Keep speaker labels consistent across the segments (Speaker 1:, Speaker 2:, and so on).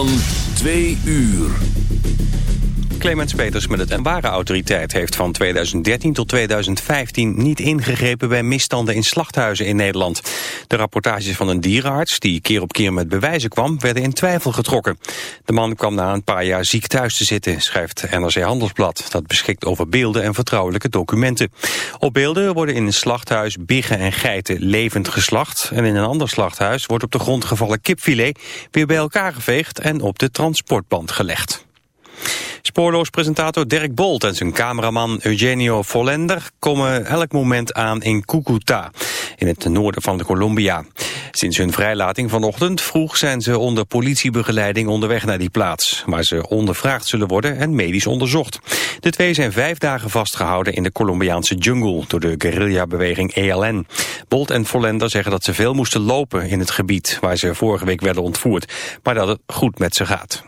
Speaker 1: Van 2 uur.
Speaker 2: Clemens Peters met het en ware autoriteit heeft van 2013 tot 2015 niet ingegrepen bij misstanden in slachthuizen in Nederland. De rapportages van een dierenarts, die keer op keer met bewijzen kwam, werden in twijfel getrokken. De man kwam na een paar jaar ziek thuis te zitten, schrijft NRC Handelsblad. Dat beschikt over beelden en vertrouwelijke documenten. Op beelden worden in een slachthuis biggen en geiten levend geslacht. En in een ander slachthuis wordt op de grond gevallen kipfilet weer bij elkaar geveegd en op de transportband gelegd. Spoorloos presentator Dirk Bolt en zijn cameraman Eugenio Vollender komen elk moment aan in Cucuta, in het noorden van Colombia. Sinds hun vrijlating vanochtend vroeg zijn ze onder politiebegeleiding onderweg naar die plaats, waar ze ondervraagd zullen worden en medisch onderzocht. De twee zijn vijf dagen vastgehouden in de Colombiaanse jungle door de guerrillabeweging ELN. Bolt en Vollender zeggen dat ze veel moesten lopen in het gebied waar ze vorige week werden ontvoerd, maar dat het goed met ze gaat.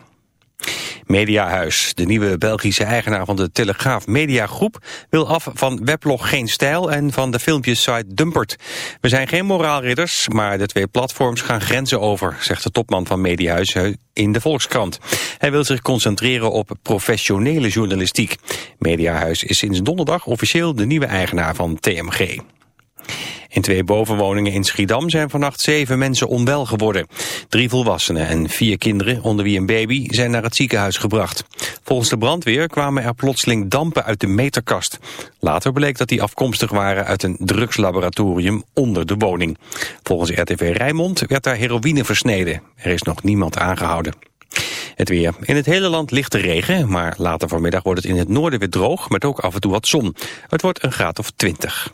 Speaker 2: Mediahuis, de nieuwe Belgische eigenaar van de Telegraaf Mediagroep, wil af van weblog Geen Stijl en van de filmpjessite Dumpert. We zijn geen moraalridders, maar de twee platforms gaan grenzen over, zegt de topman van Mediahuis in de Volkskrant. Hij wil zich concentreren op professionele journalistiek. Mediahuis is sinds donderdag officieel de nieuwe eigenaar van TMG. In twee bovenwoningen in Schiedam zijn vannacht zeven mensen onwel geworden. Drie volwassenen en vier kinderen, onder wie een baby, zijn naar het ziekenhuis gebracht. Volgens de brandweer kwamen er plotseling dampen uit de meterkast. Later bleek dat die afkomstig waren uit een drugslaboratorium onder de woning. Volgens RTV Rijnmond werd daar heroïne versneden. Er is nog niemand aangehouden. Het weer. In het hele land ligt de regen, maar later vanmiddag wordt het in het noorden weer droog, met ook af en toe wat zon. Het wordt een graad of 20.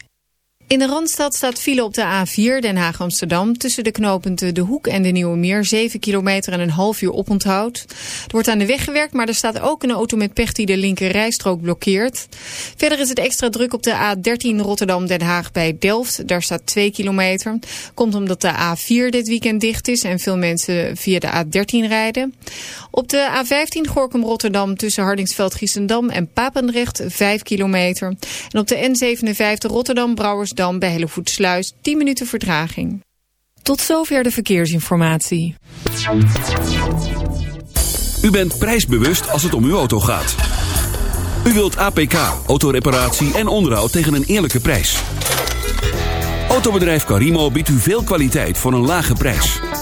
Speaker 3: In de Randstad staat file op de A4 Den Haag-Amsterdam... tussen de knooppunten De Hoek en de Nieuwe Meer... 7 kilometer en een half uur oponthoud. Er wordt aan de weg gewerkt, maar er staat ook een auto met pech... die de linker rijstrook blokkeert. Verder is het extra druk op de A13 Rotterdam-Den Haag bij Delft. Daar staat 2 kilometer. Komt omdat de A4 dit weekend dicht is... en veel mensen via de A13 rijden. Op de A15 Gorkum-Rotterdam tussen Hardingsveld-Giessendam en Papendrecht 5 kilometer. En op de N57 Rotterdam-Brouwersdam Amsterdam bij Hellevoetsluis 10 minuten vertraging. Tot zover de verkeersinformatie.
Speaker 1: U bent prijsbewust als het om uw auto gaat. U wilt APK, autoreparatie en onderhoud tegen een eerlijke prijs. Autobedrijf Carimo biedt u veel kwaliteit voor een lage prijs.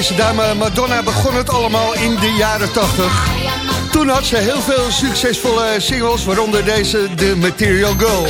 Speaker 4: Deze dame Madonna begon het allemaal in de jaren 80. Toen had ze heel veel succesvolle singles, waaronder deze The Material Girl.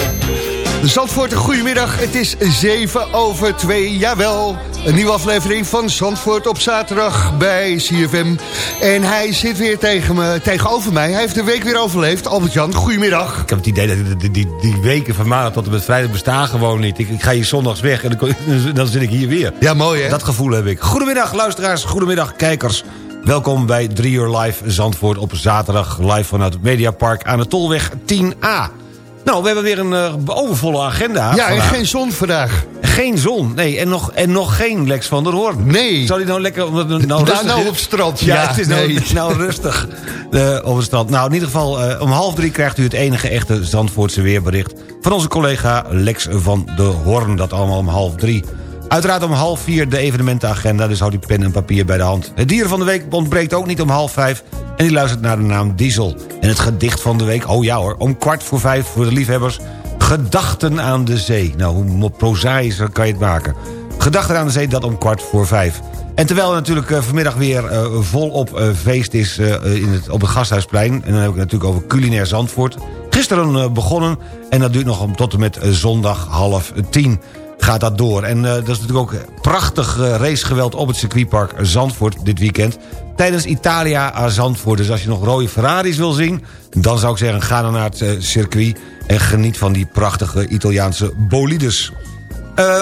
Speaker 4: Zandvoort, goedemiddag. Het is 7 over 2, jawel. Een nieuwe aflevering van Zandvoort op zaterdag bij CFM. En hij zit weer tegen me, tegenover mij. Hij heeft de week weer overleefd. Albert-Jan, goedemiddag.
Speaker 5: Ik heb het idee dat die, die, die weken van maandag tot en met vrijdag bestaan gewoon niet. Ik, ik ga hier zondags weg en dan, dan zit ik hier weer.
Speaker 4: Ja, mooi hè?
Speaker 5: Dat gevoel heb ik. Goedemiddag luisteraars, goedemiddag kijkers. Welkom bij 3 uur live Zandvoort op zaterdag. Live vanuit het Mediapark aan de Tolweg 10A. Nou, we hebben weer een uh, overvolle agenda.
Speaker 4: Ja, en geen zon vandaag.
Speaker 5: Geen zon, nee. En nog, en nog geen Lex van der Hoorn.
Speaker 4: Nee.
Speaker 5: Zou die nou lekker... Nou, nou,
Speaker 4: nou, nou op het strand.
Speaker 5: Ja, ja het is nou, nee. nou rustig uh, op het strand. Nou, in ieder geval, uh, om half drie krijgt u het enige echte Zandvoortse weerbericht... van onze collega Lex van der Hoorn. Dat allemaal om half drie. Uiteraard om half vier de evenementenagenda, dus houd die pen en papier bij de hand. Het dier van de week ontbreekt ook niet om half vijf... en die luistert naar de naam Diesel. En het gedicht van de week, oh ja hoor, om kwart voor vijf voor de liefhebbers... Gedachten aan de zee. Nou, hoe prozaïscher kan je het maken? Gedachten aan de zee, dat om kwart voor vijf. En terwijl er natuurlijk uh, vanmiddag weer uh, volop uh, feest is in het, op het Gasthuisplein... en dan heb ik het natuurlijk over culinair Zandvoort... gisteren begonnen en dat duurt nog om tot en met zondag half tien gaat dat door. En uh, dat is natuurlijk ook prachtig uh, racegeweld op het circuitpark Zandvoort dit weekend. Tijdens Italia aan Zandvoort. Dus als je nog rode Ferraris wil zien... dan zou ik zeggen, ga dan naar het uh, circuit... en geniet van die prachtige Italiaanse bolides.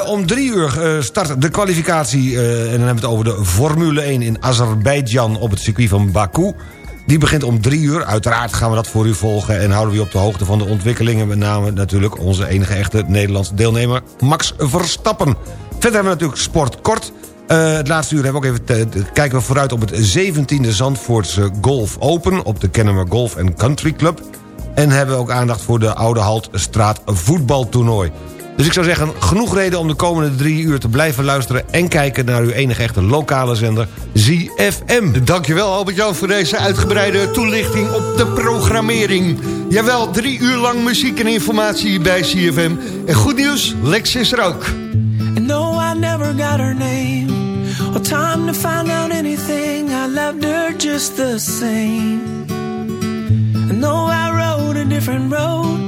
Speaker 5: om drie uur start de kwalificatie... en dan hebben we het over de Formule 1 in Azerbeidzjan... op het circuit van Baku... Die begint om drie uur. Uiteraard gaan we dat voor u volgen... en houden we u op de hoogte van de ontwikkelingen... met name natuurlijk onze enige echte Nederlandse deelnemer... Max Verstappen. Verder hebben we natuurlijk sport kort... Uh, het laatste uur hebben we ook even kijken we vooruit op het 17e Zandvoortse Golf Open... op de Kennemer Golf Country Club. En hebben we ook aandacht voor de Oude Haltstraat voetbaltoernooi. Dus ik zou zeggen, genoeg reden om de komende drie uur te blijven luisteren... en kijken naar uw enige echte lokale zender, ZFM.
Speaker 4: Dankjewel Albert-Jan voor deze uitgebreide toelichting op de programmering. Jawel, drie uur lang muziek en informatie bij ZFM. En goed nieuws, Lex is er ook.
Speaker 6: No, I never got her name Or time to find out anything I loved her just the same No, I rode a different road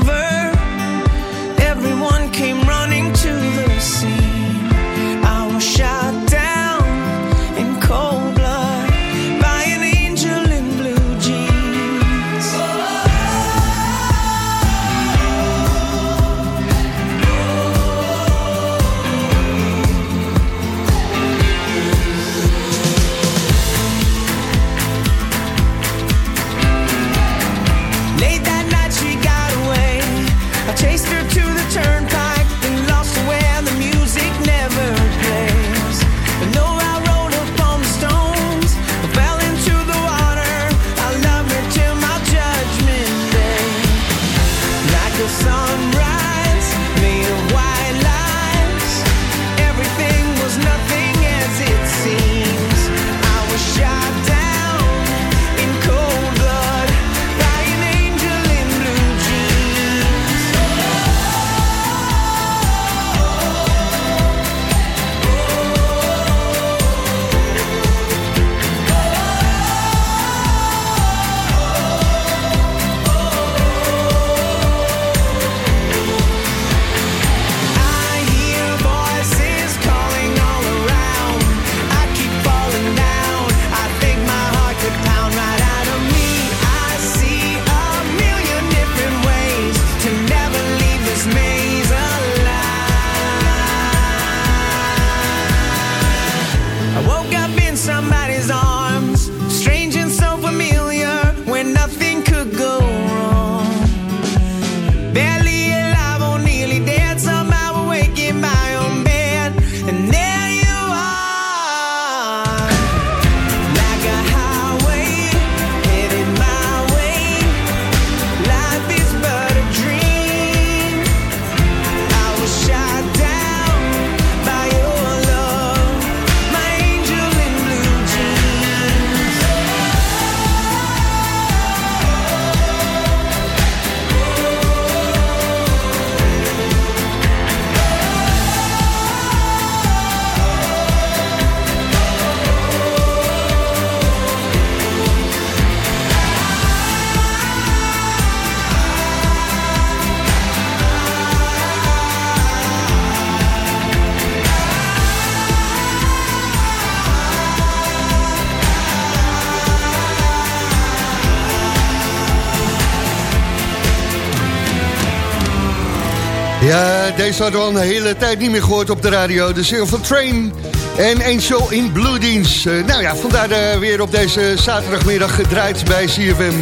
Speaker 4: deze hadden we al een hele tijd niet meer gehoord op de radio. De Silver van Train en Angel in Blue Jeans. Eh, nou ja, vandaar eh, weer op deze zaterdagmiddag gedraaid bij CFM.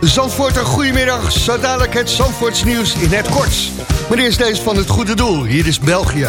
Speaker 4: Zandvoort, goedemiddag. Zo dadelijk het Zandvoorts nieuws in het kort. Maar eerst deze van het goede doel. Hier is België.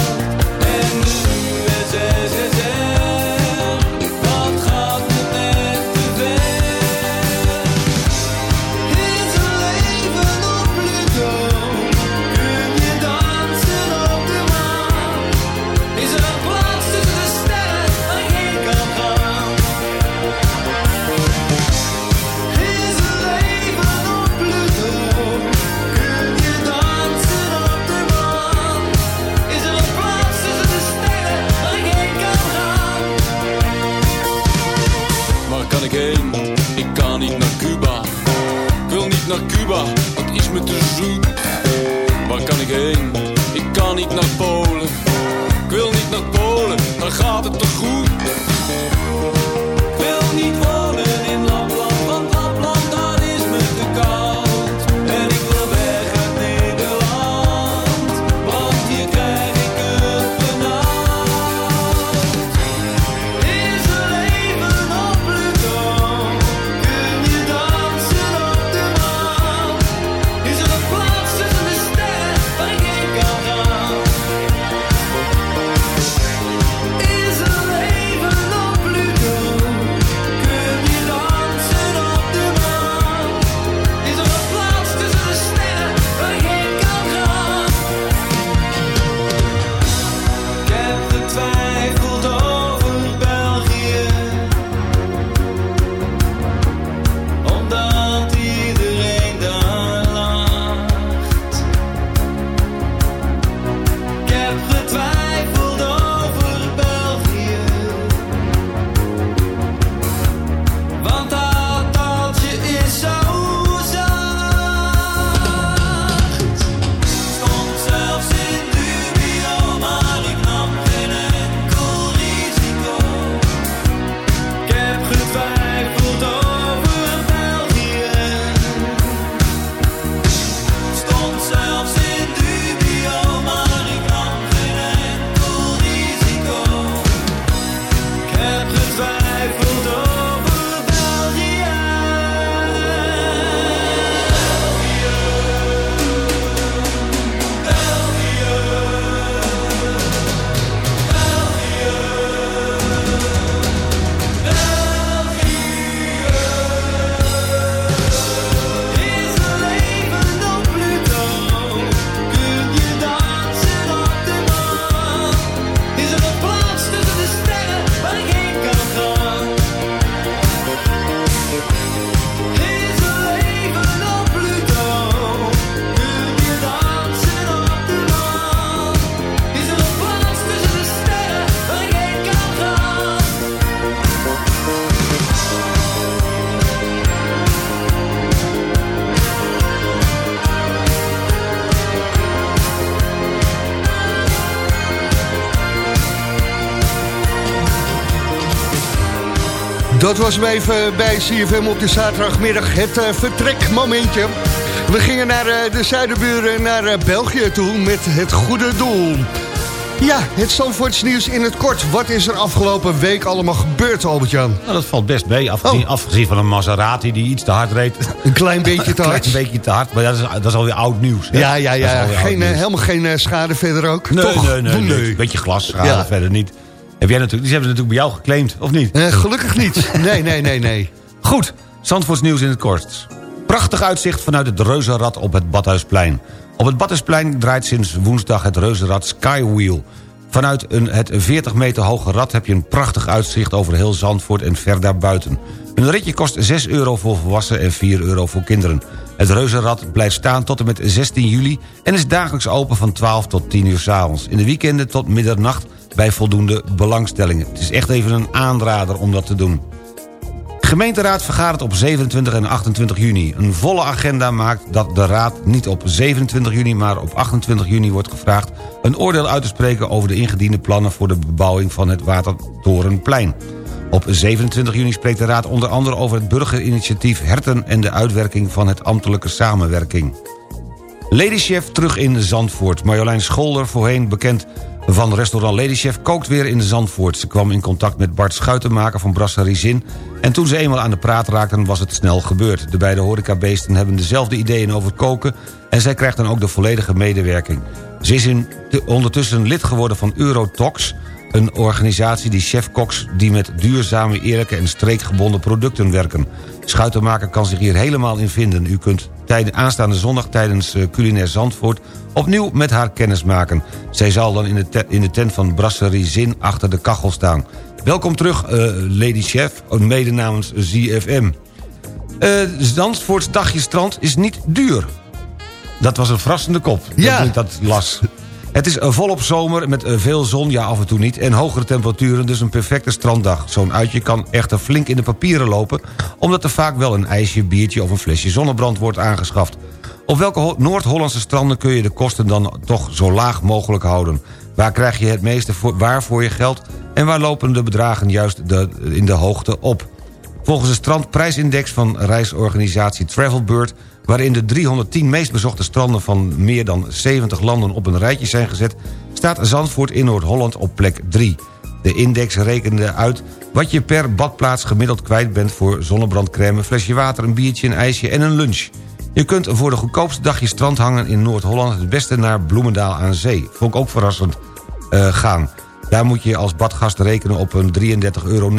Speaker 7: te. Waar kan ik heen? Ik kan niet naar Polen. Ik wil niet naar Polen, Dan gaat het toch goed.
Speaker 4: was we even bij CFM op de zaterdagmiddag het eh, vertrekmomentje. We gingen naar eh, de zuidenburen, naar eh, België toe met het goede doel. Ja, het Zandvoorts nieuws in het kort. Wat is er afgelopen week allemaal gebeurd, Albert-Jan?
Speaker 5: Nou, dat valt best mee,
Speaker 4: oh.
Speaker 5: afgezien, van een Maserati die iets te hard reed.
Speaker 4: Een klein beetje te hard.
Speaker 5: een beetje te hard, maar dat is, dat is alweer oud nieuws. Hè?
Speaker 4: Ja, ja, ja. Geen, helemaal geen schade verder ook.
Speaker 5: Nee, nee, nee. Beetje glasschade
Speaker 4: ja.
Speaker 5: verder niet. Heb jij natuurlijk, die hebben ze natuurlijk bij jou geclaimd, of niet?
Speaker 4: Eh, gelukkig niet. Nee, nee, nee, nee.
Speaker 5: Goed, Zandvoorts nieuws in het kort. Prachtig uitzicht vanuit het reuzenrad op het Badhuisplein. Op het Badhuisplein draait sinds woensdag het reuzenrad Skywheel. Vanuit een, het 40 meter hoge rad heb je een prachtig uitzicht over heel Zandvoort en ver daarbuiten. Een ritje kost 6 euro voor volwassenen en 4 euro voor kinderen. Het reuzenrad blijft staan tot en met 16 juli... en is dagelijks open van 12 tot 10 uur s'avonds. In de weekenden tot middernacht bij voldoende belangstellingen. Het is echt even een aanrader om dat te doen. Gemeenteraad vergadert op 27 en 28 juni. Een volle agenda maakt dat de raad niet op 27 juni... maar op 28 juni wordt gevraagd een oordeel uit te spreken... over de ingediende plannen voor de bebouwing van het Watertorenplein. Op 27 juni spreekt de raad onder andere over het burgerinitiatief Herten... en de uitwerking van het ambtelijke samenwerking. Ladychef terug in Zandvoort. Marjolein Scholder, voorheen bekend van restaurant Ladychef... kookt weer in Zandvoort. Ze kwam in contact met Bart Schuitenmaker van Brasserie Zin... en toen ze eenmaal aan de praat raakten was het snel gebeurd. De beide horecabeesten hebben dezelfde ideeën over koken... en zij krijgt dan ook de volledige medewerking. Ze is in, ondertussen lid geworden van Eurotox... een organisatie die chefkoks die met duurzame, eerlijke... en streekgebonden producten werken. Schuitenmaker kan zich hier helemaal in vinden. U kunt tijden, aanstaande zondag tijdens eh, Culinair Zandvoort... opnieuw met haar kennis maken. Zij zal dan in de, te- in de tent van Brasserie Zin achter de kachel staan. Welkom terug, eh, Lady Chef, mede namens ZFM. Eh Zandvoorts dagje strand is niet duur. Dat was een verrassende kop,
Speaker 4: Ja.
Speaker 5: dat ik dat las. Het is volop zomer met veel zon, ja af en toe niet... en hogere temperaturen, dus een perfecte stranddag. Zo'n uitje kan echter flink in de papieren lopen... omdat er vaak wel een ijsje, biertje of een flesje zonnebrand wordt aangeschaft. Op welke Ho- Noord-Hollandse stranden kun je de kosten dan toch zo laag mogelijk houden? Waar krijg je het meeste waar voor je geld... en waar lopen de bedragen juist de, in de hoogte op? Volgens de strandprijsindex van reisorganisatie Travelbird... waarin de 310 meest bezochte stranden van meer dan 70 landen op een rijtje zijn gezet... staat Zandvoort in Noord-Holland op plek 3. De index rekende uit wat je per badplaats gemiddeld kwijt bent... voor zonnebrandcrème, een flesje water, een biertje, een ijsje en een lunch. Je kunt voor de goedkoopste dagje strand hangen in Noord-Holland... het beste naar Bloemendaal aan zee. Vond ik ook verrassend eh, gaan. Daar moet je als badgast rekenen op een 33,29 euro.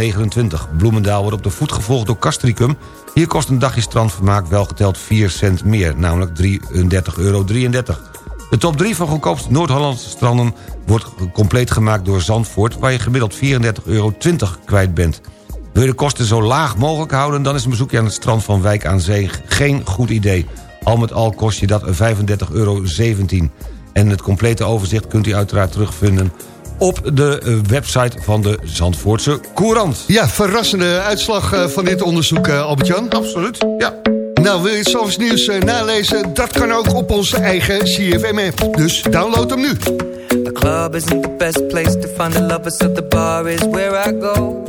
Speaker 5: Bloemendaal wordt op de voet gevolgd door Castricum. Hier kost een dagje strandvermaak wel geteld 4 cent meer, namelijk 33,33 euro. De top 3 van goedkoopste Noord-Hollandse stranden wordt compleet gemaakt door Zandvoort... waar je gemiddeld 34,20 euro kwijt bent. Wil je de kosten zo laag mogelijk houden... dan is een bezoekje aan het strand van Wijk aan Zee geen goed idee. Al met al kost je dat 35,17 euro. En het complete overzicht kunt u uiteraard terugvinden op de eh, website van de Zandvoortse Courant.
Speaker 4: Ja, verrassende uitslag eh, van dit onderzoek, eh, Albert-Jan.
Speaker 5: Absoluut, ja.
Speaker 4: Nou, wil je het Zandvoorts nieuws eh, nalezen? Dat kan ook op onze eigen CFM-app. Dus download hem nu.
Speaker 6: The club isn't the best place to find the lovers, so the bar is where I go.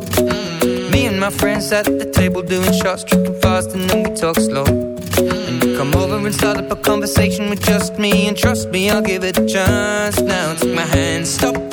Speaker 6: Me and my friends at the table doing shots, tripping fast, and then we talk slow. And you come over and start up a conversation with just me, and trust me, I'll give it a chance. Now take my hand, stop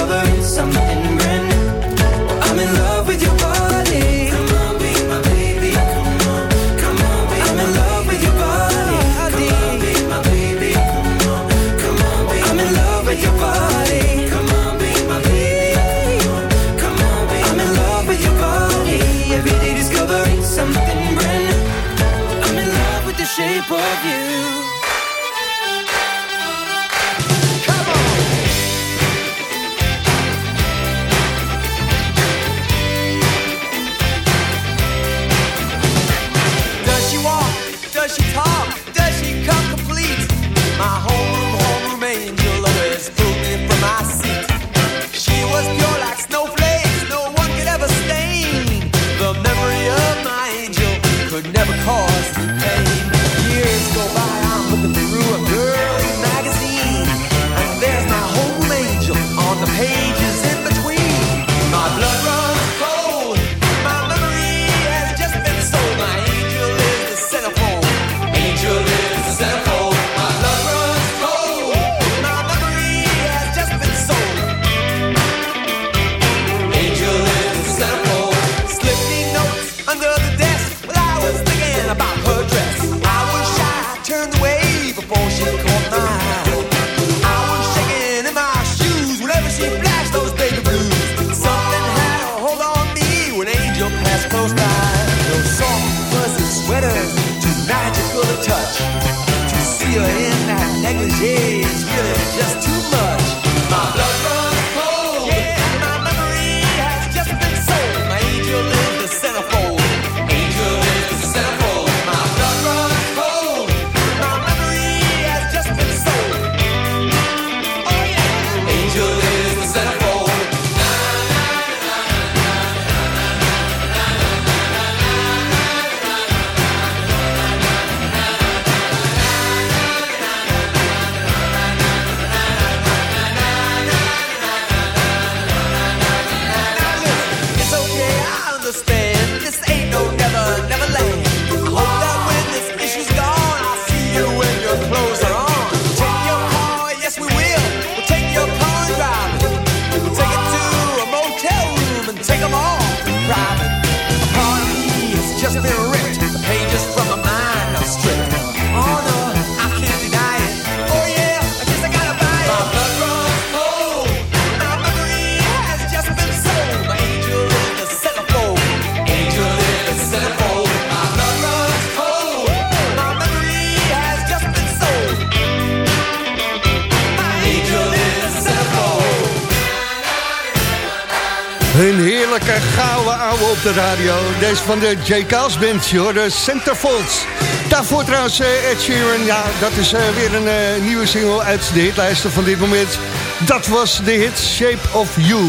Speaker 4: de radio. Deze van de J. Kaals Band, joh, de Centerfolds. Daarvoor trouwens eh, Ed Sheeran. Ja, dat is eh, weer een eh, nieuwe single uit de hitlijsten van dit moment. Dat was de hit Shape of You.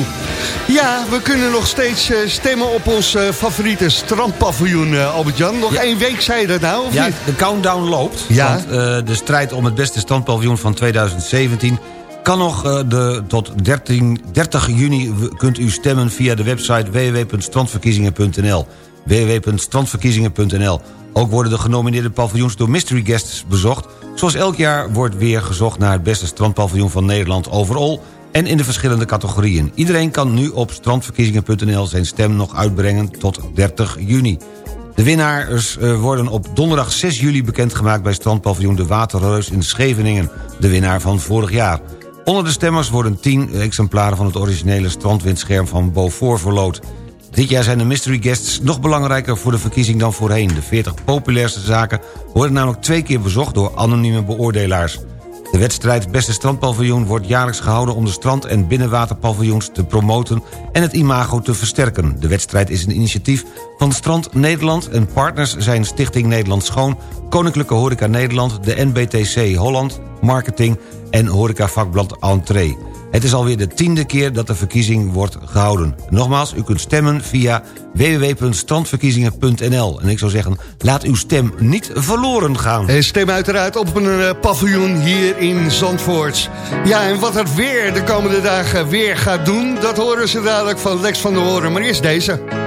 Speaker 4: Ja, we kunnen nog steeds stemmen op ons favoriete strandpaviljoen, Albert-Jan. Nog één week, zei je dat nou, of
Speaker 5: Ja,
Speaker 4: niet?
Speaker 5: de countdown loopt.
Speaker 4: Ja.
Speaker 5: Want de strijd om het beste strandpaviljoen van 2017... kan nog eh, de, tot 13, 30 juni kunt u stemmen via de website www.strandverkiezingen.nl www.strandverkiezingen.nl Ook worden de genomineerde paviljoens door mystery guests bezocht. Zoals elk jaar wordt weer gezocht naar het beste strandpaviljoen van Nederland overal... en in de verschillende categorieën. Iedereen kan nu op strandverkiezingen.nl zijn stem nog uitbrengen tot 30 juni. De winnaars eh, worden op donderdag 6 juli bekendgemaakt... bij strandpaviljoen De Waterreus in Scheveningen. De winnaar van vorig jaar. Onder de stemmers worden 10 exemplaren van het originele strandwindscherm van Beaufort verloot. Dit jaar zijn de mystery guests nog belangrijker voor de verkiezing dan voorheen. De 40 populairste zaken worden namelijk twee keer bezocht door anonieme beoordelaars. De wedstrijd Beste Strandpaviljoen wordt jaarlijks gehouden... om de strand- en binnenwaterpaviljoens te promoten en het imago te versterken. De wedstrijd is een initiatief van Strand Nederland... en partners zijn Stichting Nederland Schoon... Koninklijke Horeca Nederland, de NBTC Holland... Marketing en horecavakblad Entree. Het is alweer de tiende keer dat de verkiezing wordt gehouden. Nogmaals, u kunt stemmen via www.strandverkiezingen.nl. En ik zou zeggen, laat uw stem niet verloren gaan.
Speaker 4: En stem uiteraard op een eh, paviljoen hier in Zandvoort. Ja, en wat het weer de komende dagen weer gaat doen... dat horen ze dadelijk van Lex van der Hoorn. Maar eerst deze.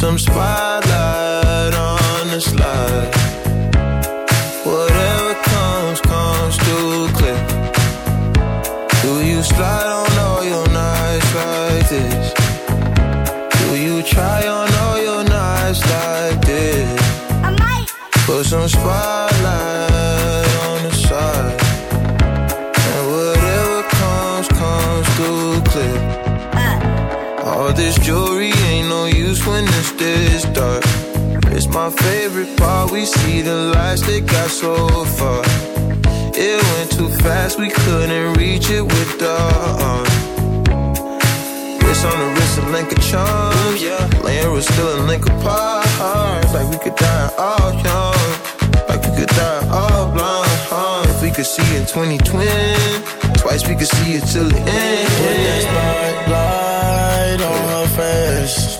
Speaker 8: some spot We see the lights that got so far. It went too fast, we couldn't reach it with the uh, arm. Wrist on the wrist, a link of charms. Yeah, laying was still a link apart. Like we could die all young, like we could die all blind. Huh? If we could see in 2020, twice we could see it till the end.
Speaker 9: Put that spotlight on her face.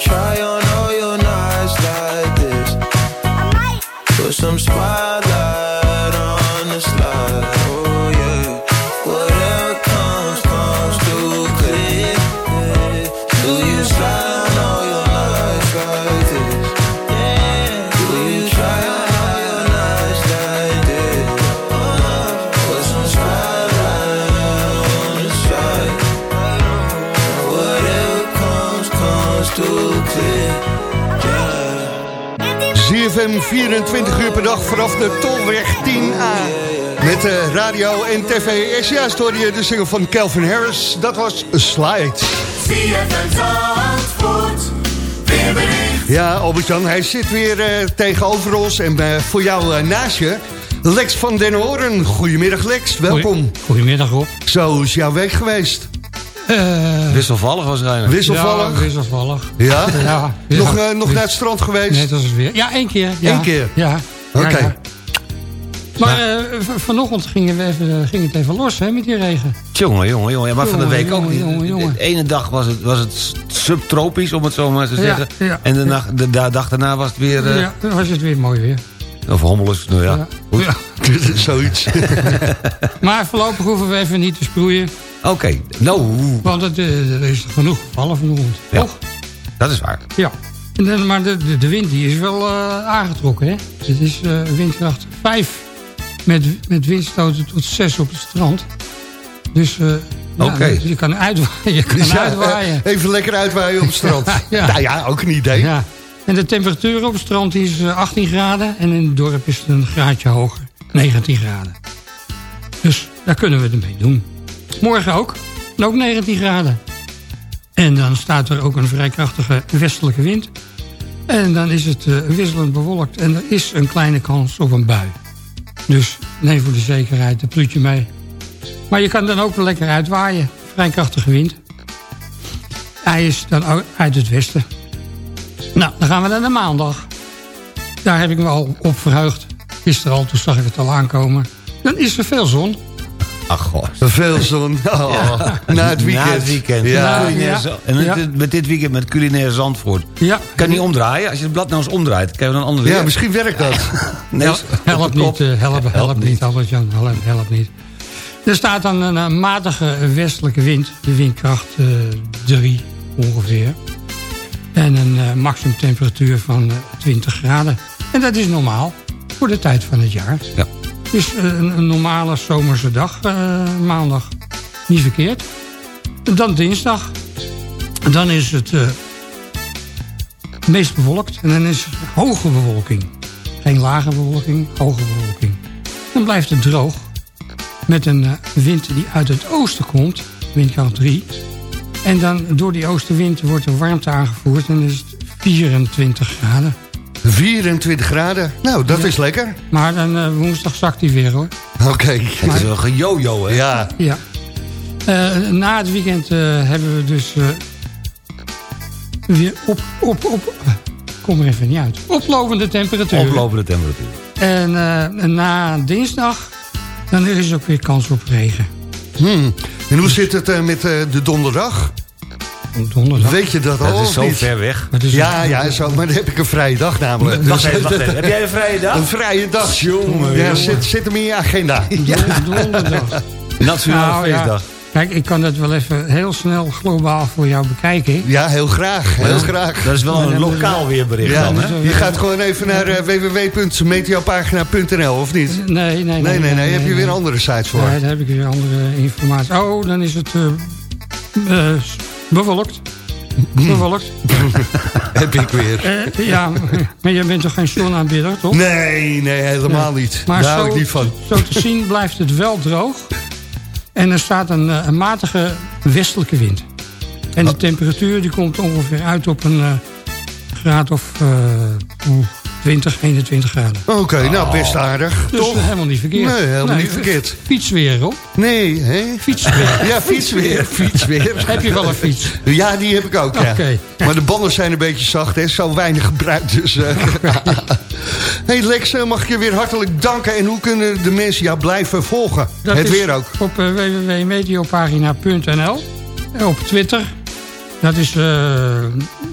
Speaker 8: Try on all your nights like this? Put some spotlight
Speaker 4: ZFM 24 uur per dag vanaf de Tolweg 10A. Met eh, radio en tv. Eerst juist hoorde je de single van Calvin Harris. Dat was Slide. Ja, Albert-Jan, hij zit weer eh, tegenover ons. En eh, voor jou naast je, Lex van den Hoorn. Goedemiddag Lex, welkom.
Speaker 10: Goedemiddag Rob.
Speaker 4: Zo is jouw week geweest.
Speaker 5: Wisselvallig waarschijnlijk.
Speaker 4: Wisselvallig?
Speaker 10: Ja, wisselvallig.
Speaker 4: Ja?
Speaker 10: Ja.
Speaker 4: Nog, eh, nog naar het strand geweest?
Speaker 10: Nee, dat is het weer. Ja, één keer. Ja.
Speaker 4: Eén keer?
Speaker 10: Ja.
Speaker 4: Oké.
Speaker 10: Ja, ja. Maar eh, vanochtend ging, we even, ging het even los hè, met die regen.
Speaker 5: Jongen, jongen, jongen. Ja, maar van de week ook
Speaker 10: jongen, jongen, jongen.
Speaker 5: De ene dag was het, was het subtropisch, om het zo maar te zeggen.
Speaker 10: ja.
Speaker 5: En de, nacht, de, da- dag daarna was het weer... eh,
Speaker 10: Ja, dan was het weer mooi weer.
Speaker 5: Of hommeles, nou ja. Goed.
Speaker 10: Ja.
Speaker 4: Zoiets.
Speaker 10: Maar voorlopig hoeven we even niet te sproeien.
Speaker 5: Oké, nou,
Speaker 10: Want het, eh, er is genoeg gevallen vanochtend.
Speaker 5: Ja.
Speaker 10: Toch?
Speaker 5: dat is waar.
Speaker 10: Ja. En maar de, de, de wind die is wel eh, aangetrokken. Hè? Het is eh, windkracht 5 met, met windstoten tot 6 op het strand. Dus dus je kan uitwaaien. Je kan
Speaker 4: Dus ja,
Speaker 10: uitwaaien.
Speaker 4: even lekker uitwaaien op het strand.
Speaker 10: Ja.
Speaker 4: Nou ja, ook een idee.
Speaker 10: Ja. En de temperatuur op het strand is eh, 18 graden. En in het dorp is het een graadje hoger. 19 graden. Dus daar kunnen we ermee doen. Morgen ook. Ook 19 graden. En dan staat er ook een vrij krachtige westelijke wind. En dan is het eh, wisselend bewolkt. En er is een kleine kans op een bui. Dus neem voor de zekerheid een pluutje mee. Maar je kan dan ook wel lekker uitwaaien. Vrij krachtige wind. Hij is dan uit het westen. Nou, dan gaan we naar de maandag. Daar heb ik me al op verheugd. Gisteren al, toen zag ik het al aankomen. Dan is er veel zon.
Speaker 5: Ach, god.
Speaker 4: Veel zon. Oh, Na het weekend.
Speaker 5: Na het weekend.
Speaker 4: Ja.
Speaker 10: Ja.
Speaker 5: En met,
Speaker 10: Ja.
Speaker 5: dit- met dit weekend met culinair Zandvoort.
Speaker 10: Ja,
Speaker 5: Kan niet omdraaien? Als je het blad nou eens omdraait, krijg je dan een ander
Speaker 4: ja,
Speaker 5: weer.
Speaker 4: misschien werkt dat.
Speaker 5: Nee,
Speaker 10: Hel- help niet, eh, help, help,
Speaker 5: Helpt
Speaker 10: niet,
Speaker 5: niet.
Speaker 10: Albert-Jan, help, help niet. Er staat dan een, eh, matige westelijke wind, de windkracht 3 ongeveer. En een eh, maximumtemperatuur van eh, 20 graden. En dat is normaal voor de tijd van het jaar.
Speaker 5: Ja.
Speaker 10: Dus eh, een, normale zomerse dag, eh, maandag. Niet verkeerd. Dan dinsdag. Dan is het eh, meest bewolkt. En dan is het hoge bewolking. Geen lage bewolking, hoge bewolking. Dan blijft het droog. Met een wind die uit het oosten komt. Windkracht 3. En dan door die oostenwind wordt er warmte aangevoerd. En dan is het 24 graden.
Speaker 4: 24 graden. Nou, dat
Speaker 10: Ja.
Speaker 4: is lekker.
Speaker 10: Maar dan eh, woensdag zakt hij weer hoor.
Speaker 4: Oké.
Speaker 5: Het is wel gejojo, hè?
Speaker 4: Ja.
Speaker 10: Ja. Eh, na het weekend eh, hebben we dus weer op, op, op, kom er even niet uit. Oplopende temperaturen.
Speaker 5: Oplopende temperatuur.
Speaker 10: En na dinsdag, dan is er ook weer kans op regen.
Speaker 4: Hmm. En hoe zit het met de donderdag?
Speaker 10: Donderdag.
Speaker 4: Weet je dat al
Speaker 5: Dat is zo
Speaker 4: niet?
Speaker 5: ver weg.
Speaker 4: Ja, ja, zo, maar dan heb ik een vrije dag namelijk.
Speaker 5: Wacht
Speaker 4: Dus-
Speaker 5: even, wacht even. Heb jij een vrije dag?
Speaker 4: Een vrije dag.
Speaker 5: Jongen,
Speaker 4: Ja,
Speaker 5: jongen.
Speaker 4: zit, zit hem in je agenda.
Speaker 10: Don- donderdag.
Speaker 5: Nationale
Speaker 10: Nou, ja.
Speaker 5: feestdag.
Speaker 10: Kijk, ik kan dat wel even heel snel globaal voor jou bekijken.
Speaker 4: Ja, heel graag. Heel graag.
Speaker 5: Dat is wel een lokaal weerbericht
Speaker 4: Ja,
Speaker 5: dan, hè?
Speaker 4: je gaat gewoon even naar eh, www.meteopagina.nl, of niet?
Speaker 10: Nee, nee, nee.
Speaker 4: Nee, nee, nee. Heb je weer andere sites voor?
Speaker 10: Nee, daar heb ik weer andere informatie. Oh, dan is het eh, eh, bewolkt. Bewolkt.
Speaker 4: Heb ik weer.
Speaker 10: Eh, ja, maar jij bent toch geen zonaanbidder, toch?
Speaker 4: Nee, nee, helemaal niet.
Speaker 10: Maar
Speaker 4: Daar hou
Speaker 10: zo,
Speaker 4: ik niet van.
Speaker 10: zo te zien blijft het wel droog. En er staat een, eh, een matige westelijke wind. En de temperatuur die komt ongeveer uit op een eh, graad of 20, 21 graden.
Speaker 4: Oké, nou best aardig.
Speaker 10: Dus
Speaker 4: Toch?
Speaker 10: helemaal niet verkeerd.
Speaker 4: Nee, helemaal niet verkeerd.
Speaker 10: Fietsweer, hoor.
Speaker 4: Nee, hè?
Speaker 10: Fietsweer.
Speaker 4: Ja, fietsweer, fietsweer.
Speaker 10: Heb je wel een fiets?
Speaker 4: Ja, die heb ik ook, ja.
Speaker 10: Oké.
Speaker 4: Maar de banden zijn een beetje zacht, hè. Zo weinig gebruikt, dus... eh. hey Lex, eh, mag ik je weer hartelijk danken. En hoe kunnen de mensen jou blijven volgen?
Speaker 10: Dat
Speaker 4: Het weer ook.
Speaker 10: Op uh, www.meteopagina.nl. Op Twitter. Dat is uh,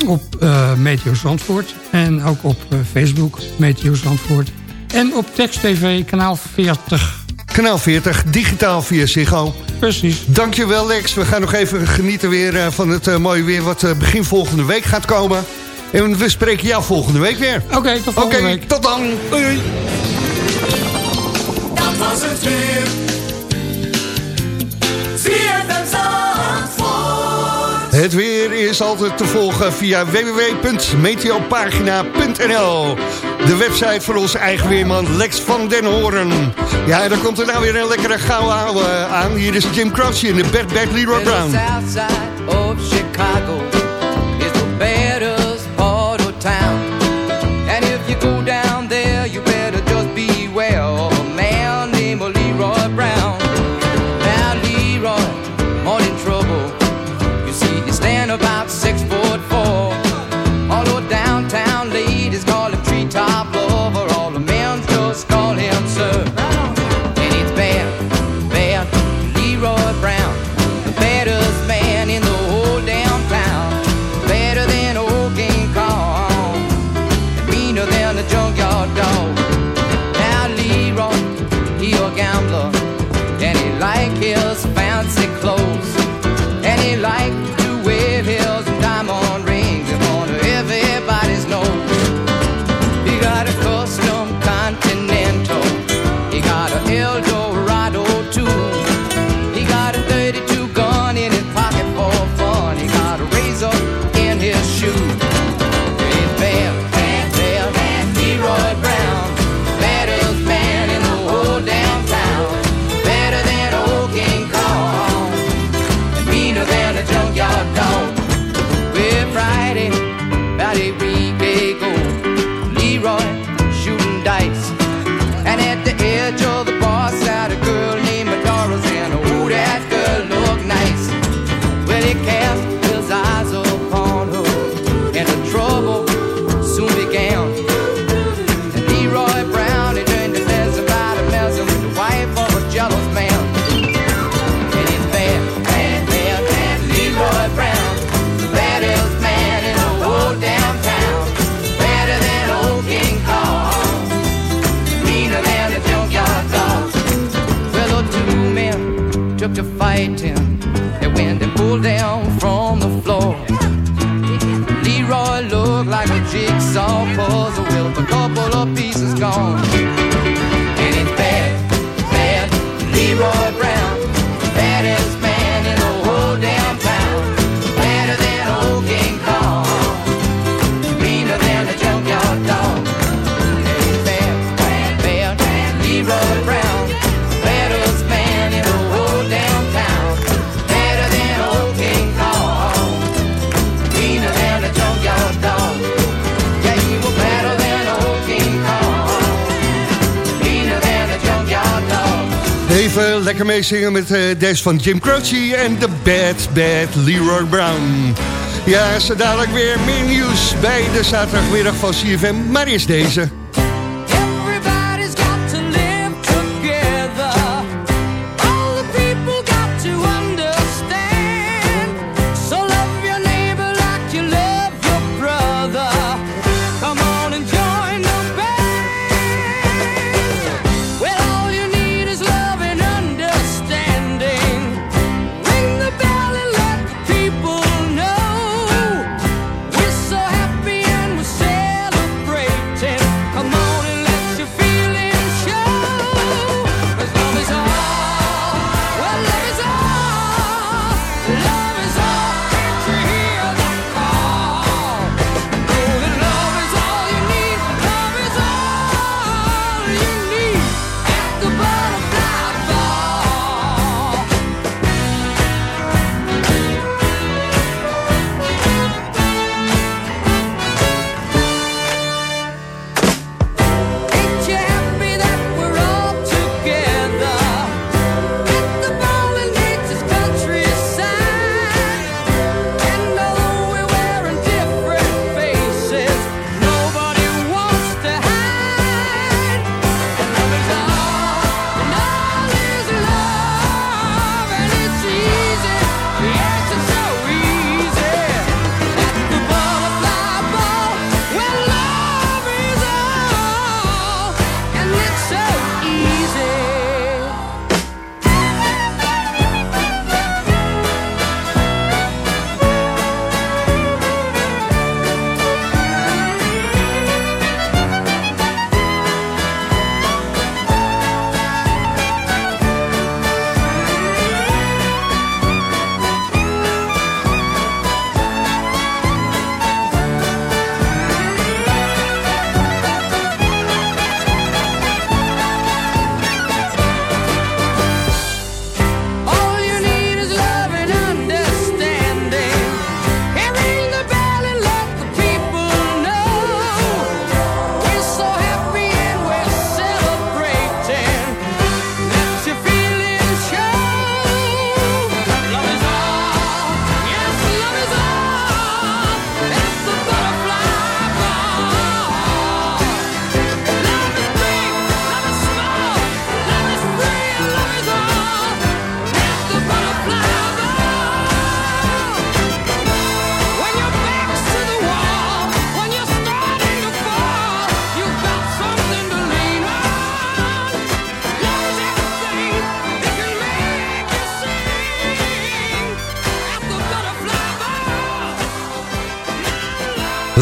Speaker 10: op uh, Meteo Zandvoort. En ook op uh, Facebook, Meteo Zandvoort. En op Text TV, kanaal 40.
Speaker 4: Kanaal 40, digitaal via Ziggo.
Speaker 10: Precies.
Speaker 4: Dankjewel Lex. We gaan nog even genieten weer uh, van het uh, mooie weer... wat uh, begin volgende week gaat komen. En we spreken jou volgende week weer.
Speaker 10: Oké, okay, tot volgende
Speaker 4: okay,
Speaker 10: week.
Speaker 4: tot dan. Doei.
Speaker 11: Dat was het weer.
Speaker 12: Het weer is altijd te volgen via www.meteopagina.nl. De website voor onze eigen weerman Lex van den Hoorn. Ja, en dan komt er nou weer een lekkere gauw aan. Hier is Jim Crouchy in de Bad Bad Leroy Brown. lekker meezingen met eh, uh, deze van Jim Croce en de Bad Bad Leroy Brown. Ja, ze dadelijk weer meer nieuws bij de zaterdagmiddag van CFM, maar
Speaker 13: is deze.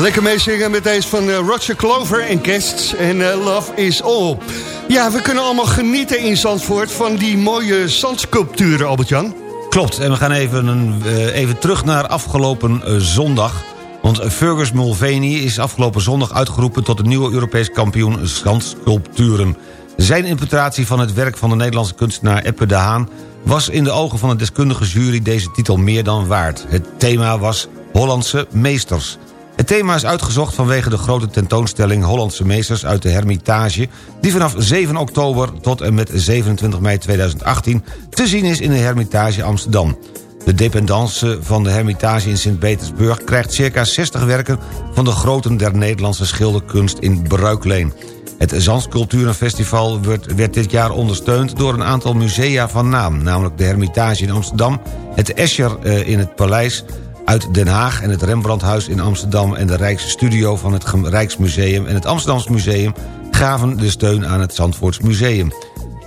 Speaker 4: Lekker meezingen met deze van eh, Roger Clover en Guests en eh, Love is All. Ja, we kunnen allemaal genieten in Zandvoort van die mooie zandsculpturen, Albert-Jan.
Speaker 5: Klopt, en we gaan even, een, eh, even terug naar afgelopen zondag. Want Fergus Mulvaney is afgelopen zondag uitgeroepen... tot de nieuwe Europees kampioen zandsculpturen. Zijn interpretatie van het werk van de Nederlandse kunstenaar Eppe de Haan... was in de ogen van een deskundige jury deze titel meer dan waard. Het thema was Hollandse meesters. Het thema is uitgezocht vanwege de grote tentoonstelling Hollandse Meesters uit de Hermitage... die vanaf 7 oktober tot en met 27 mei 2018 te zien is in de Hermitage Amsterdam. De dependance van de Hermitage in Sint-Petersburg krijgt circa 60 werken... van de groten der Nederlandse schilderkunst in Bruikleen. Het Zandsculpturenfestival werd, werd dit jaar ondersteund door een aantal musea van naam... namelijk de Hermitage in Amsterdam, het Escher eh, in het Paleis uit Den Haag... en het Rembrandthuis in Amsterdam... en de Rijksstudio van het Rijksmuseum en het Amsterdams Museum... gaven de steun aan het Zandvoorts Museum.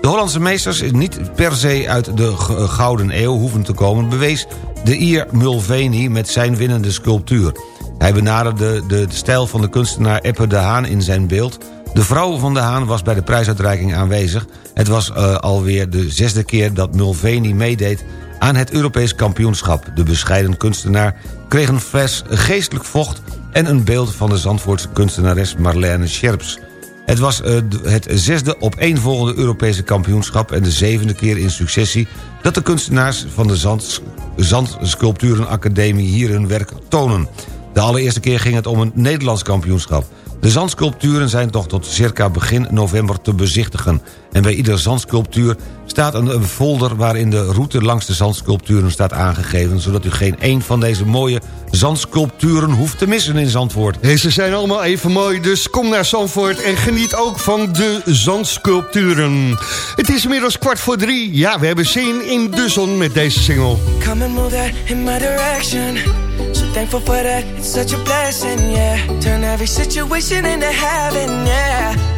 Speaker 5: De Hollandse meesters niet per se uit de eh, Gouden Eeuw hoeven te komen... bewees de Ier Mulvaney met zijn winnende sculptuur. Hij benaderde de, stijl van de kunstenaar Eppe de Haan in zijn beeld... De vrouw van de Haan was bij de prijsuitreiking aanwezig. Het was uh, alweer de zesde keer dat Mulvaney meedeed aan het Europees kampioenschap. De bescheiden kunstenaar kreeg een fles geestelijk vocht... en een beeld van de Zandvoortse kunstenares Marlene Scherps. Het was uh, het zesde opeenvolgende Europese kampioenschap... en de zevende keer in successie dat de kunstenaars van de Zand, Zandsculpturenacademie hier hun werk tonen. De allereerste keer ging het om een Nederlands kampioenschap. De zandsculpturen zijn toch tot circa begin november te bezichtigen. En bij iedere zandsculptuur staat een, folder... waarin de route langs de zandsculpturen staat aangegeven... zodat u geen een van deze mooie zandsculpturen hoeft te missen in Zandvoort.
Speaker 4: En ze zijn allemaal even mooi, dus kom naar Zandvoort... en geniet ook van de zandsculpturen. Het is inmiddels kwart voor drie. Ja, we hebben zin in de zon met deze single.
Speaker 6: Come and move that in my direction. So thankful for that, it's such a blessing, yeah. Turn every situation into heaven, yeah.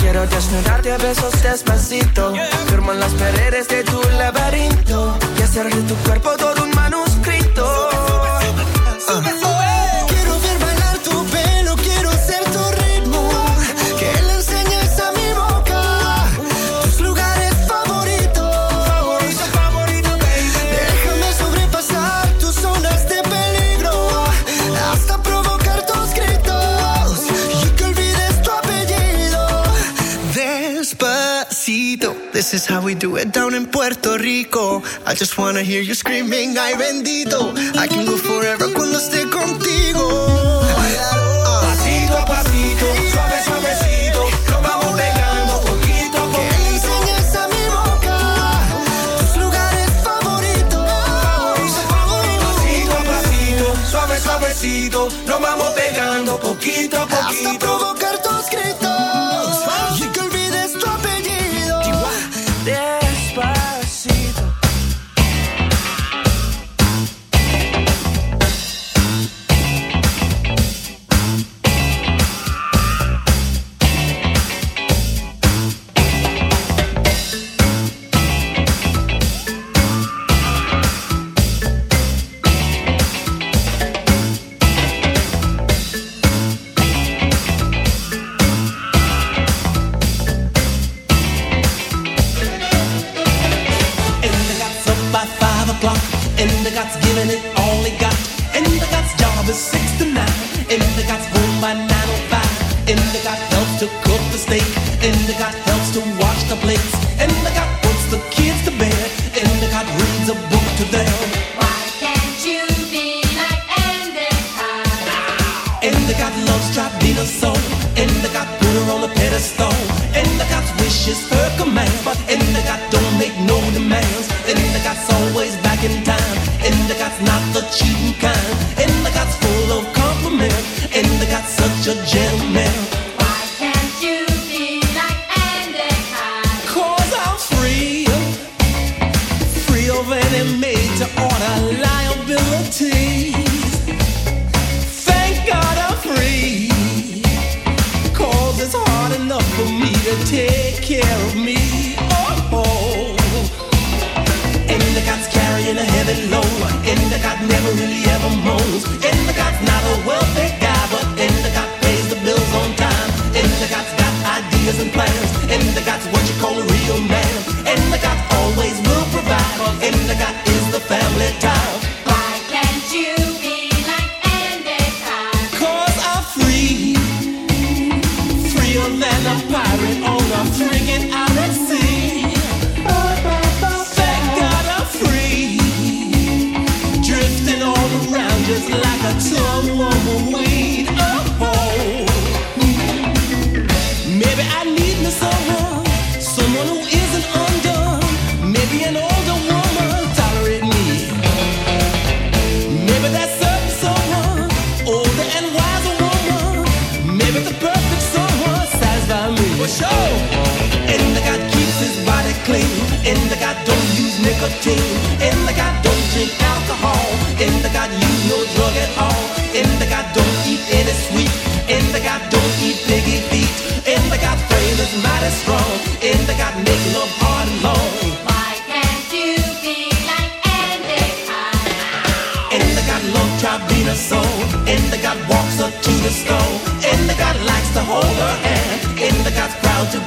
Speaker 6: Quiero desnudarte a besos despacito. Firmo en las paredes de tu laberinto. Y hacer de tu cuerpo todo un manuscrito.
Speaker 14: despacito. This is how we do it down in Puerto Rico. I just wanna hear you screaming, ay bendito. I can go forever cuando esté contigo.
Speaker 15: Pasito a pasito, suave suavecito, nos vamos pegando poquito a poquito.
Speaker 14: Que me a mi boca tus lugares favoritos.
Speaker 15: Pasito a pasito, suave suavecito, nos vamos pegando poquito a poquito.
Speaker 16: only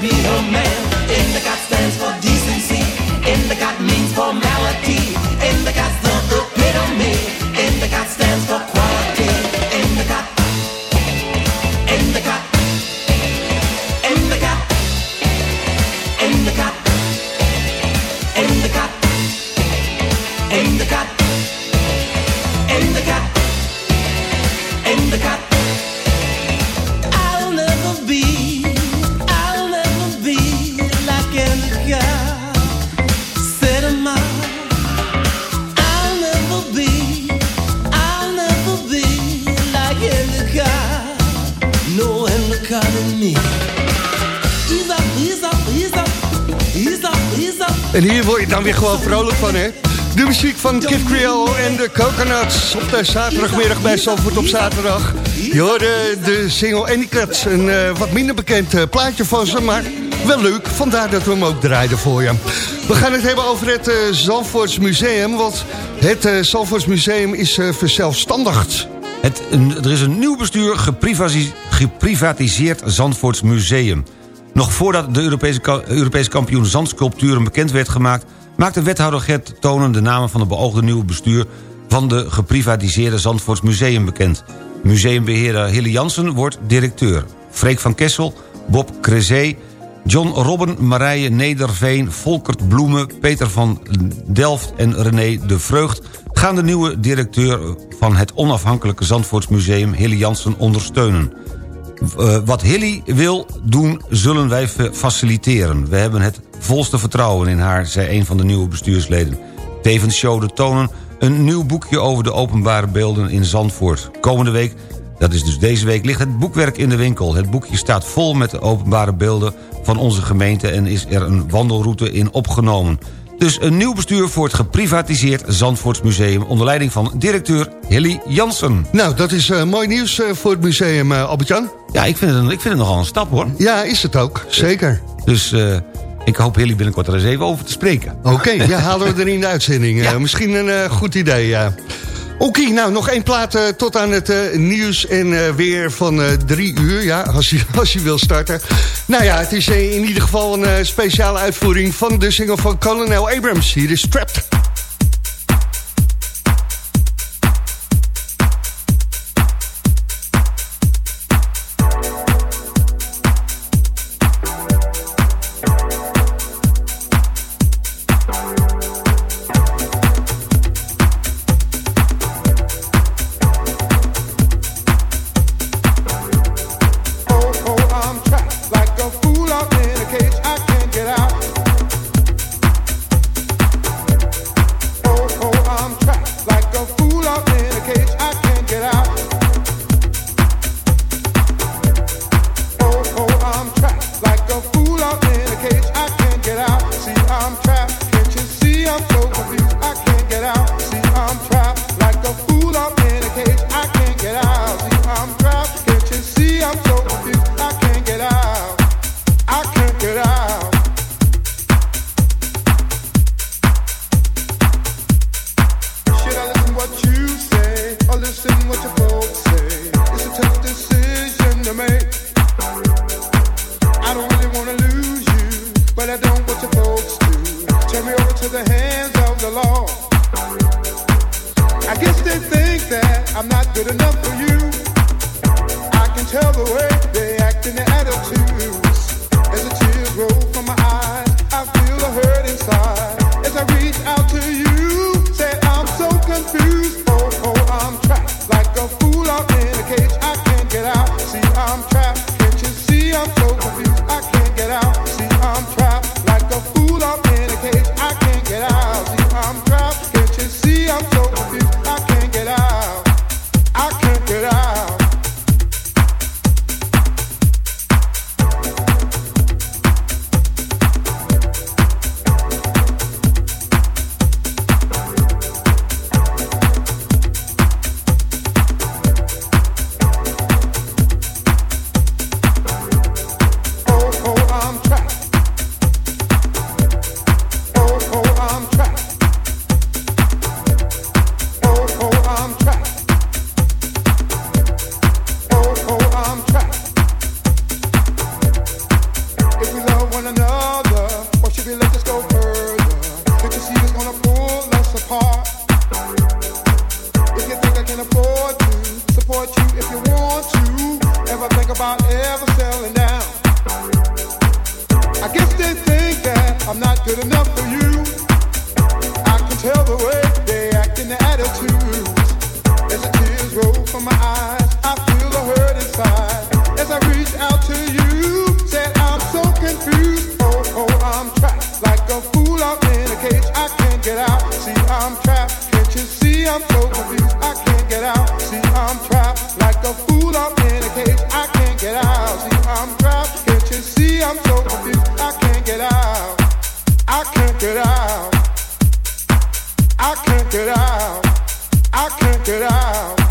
Speaker 16: be
Speaker 6: a man.
Speaker 4: gewoon vrolijk van, hè? De muziek van Kid Creole en de Coconuts op de zaterdagmiddag bij Zandvoort op zaterdag. Je hoorde de single Anycuts, een eh, wat minder bekend eh, plaatje van ze, maar wel leuk. Vandaar dat we hem ook draaiden voor je. We gaan het hebben over het uh, Zandvoorts Museum, want het uh, Zandvoorts Museum is verzelfstandigd.
Speaker 5: Het, er is een nieuw bestuur geprivatiseerd Zandvoorts Museum. Nog voordat de Europese, Europese kampioen zandsculpturen bekend werd gemaakt maakte wethouder Gert Tonen de namen van de beoogde nieuwe bestuur van de geprivatiseerde Zandvoortsmuseum bekend. Museumbeheerder Hille Jansen wordt directeur. Freek van Kessel, Bob Crezé, John Robben, Marije Nederveen, Volkert Bloemen... Peter van Delft en René de Vreugd... gaan de nieuwe directeur van het onafhankelijke Zandvoortsmuseum... Hilly Jansen ondersteunen. Eh, wat Hilly wil doen, zullen wij faciliteren. We hebben het volste vertrouwen in haar, zei een van de nieuwe bestuursleden. Tevens showde tonen een nieuw boekje over de openbare beelden in Zandvoort. Komende week, dat is dus deze week, ligt het boekwerk in de winkel. Het boekje staat vol met de openbare beelden van onze gemeente... en is er een wandelroute in opgenomen. Dus een nieuw bestuur voor het geprivatiseerd Zandvoortsmuseum... onder leiding van directeur Hilly Jansen.
Speaker 17: Nou, dat is eh, mooi nieuws eh, voor het museum, eh, Albert-Jan.
Speaker 5: Ja, ik vind, het, ik vind het nogal een stap, hoor.
Speaker 17: Ja, is het ook. Zeker.
Speaker 5: Dus ik hoop Hilly binnenkort er eens even over te spreken.
Speaker 17: Oké, ja, halen we er in de uitzending. Eh, misschien een eh, goed idee, ja. Oké, nou, nog één plaat eh, tot aan het nieuws en weer van drie uur. Ja, als je, als je wil starten. Nou ja, het is in ieder geval een speciale uitvoering van de single van Colonel Abrams. Hier is Trapped.
Speaker 18: Out. I can't get out.